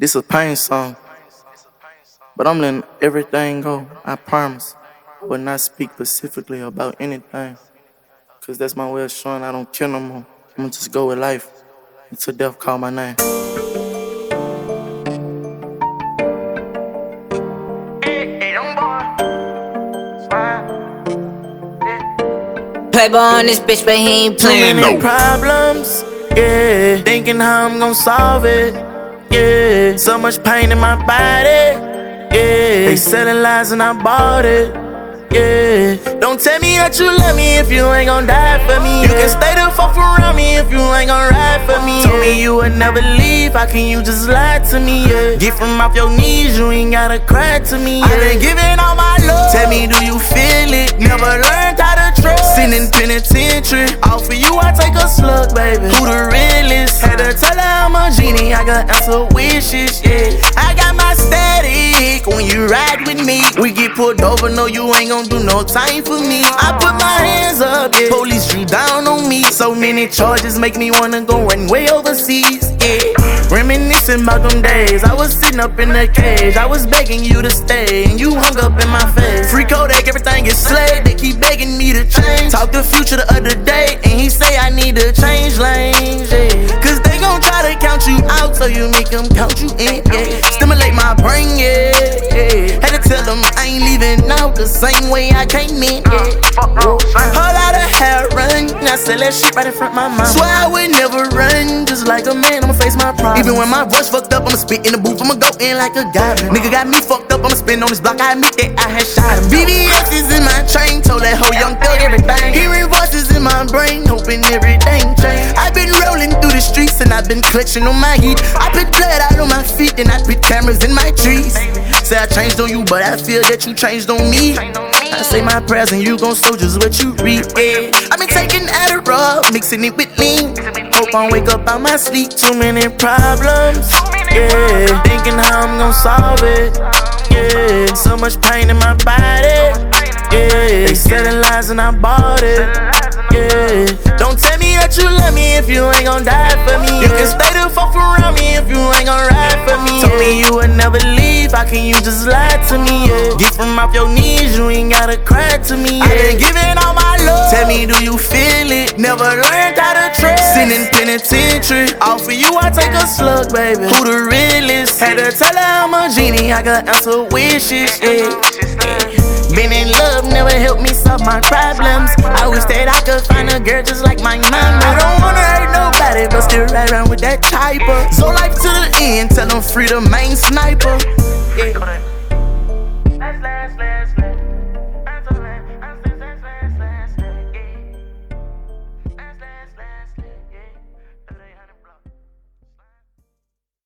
This a pain song. But I'm letting everything go. I promise. I will not speak specifically about anything. Cause that's my way of showing I don't care no more. I'm gonna just go with life until death call my name. Playboy on this bitch, but he ain't Too playing many no. problems, yeah. Thinking how I'm gonna solve it, yeah. So much pain in my body, yeah. They selling lies and I bought it, yeah. Don't tell me that you love me if you ain't gon' die for me. You can stay the fuck around me if you ain't gon' ride for me. Told me you would never leave, how can you just lie to me? Yeah. Get from off your knees, you ain't gotta cry to me. Yeah. I been giving all my love. Tell me, do you feel it? Never learned to. Sitting in penitentiary, all for you I take a slug, baby. Who the realest? Had to tell her I'm a genie, I got answer wishes, yeah. I got my static when you ride with me. We get pulled over, no, you ain't gon' do no time for me. I put my hands up, yeah. Police drew down on me. So many charges make me wanna go run way overseas, yeah. Reminiscing about them days. I was sitting up in the cage. I was begging you to stay, and you hung up in my face. Free Kodak, everything is slayed. They keep begging me to change. Talk the future the other day, and he say I need to change lanes, yeah. Cause they gon' try to count you out, so you make them count you in, yeah. Stimulate my brain, yeah. yeah. Had to tell them I ain't leaving out the same way I came in, yeah. Uh, I sell that shit right in front of my mouth. Swear I would never run, just like a man, I'ma face my problems. Even when my voice fucked up, I'ma spit in the booth, I'ma go in like a goblin. Nigga got me fucked up, I'ma spin on this block, I admit that I had shot him. BBS is in my train, told that whole young thug everything. Hearing voices in my brain, hoping everything change. I've been rolling through the streets and I've been clutching on my heat. I put blood out on my feet and I put cameras in my trees. Say I changed on you, but I feel that you changed on me. I say my prayers and you gon' sow just what you read. Yeah. I've been taking Adderall, mixing it with lean. Hope I wake up out my sleep. Too many problems. Yeah. Thinking how I'm gon' solve it. Yeah. So much pain in my body. Yeah. They selling lies and I bought it. Yeah. Don't tell me that you love me if you ain't gon' die for me. You can stay the fuck around me if you ain't gon' ride for me. Told me you would never leave. How can you just lie to me? Yeah. Get from off your knees, you ain't gotta cry to me. Yeah. I been giving all my love. Tell me, do you feel it? Never learned how to trust. Sitting in penitentiary, all for you I take a slug, baby. Who the realest? Had to tell her I'm a genie, I got answer wishes. Yeah. yeah. Been in love, never helped me solve my problems. I wish that I could find a girl just like my mama. I don't wanna hurt nobody, but still ride around with that type of. So life to the end, tell them free the main sniper. Yeah.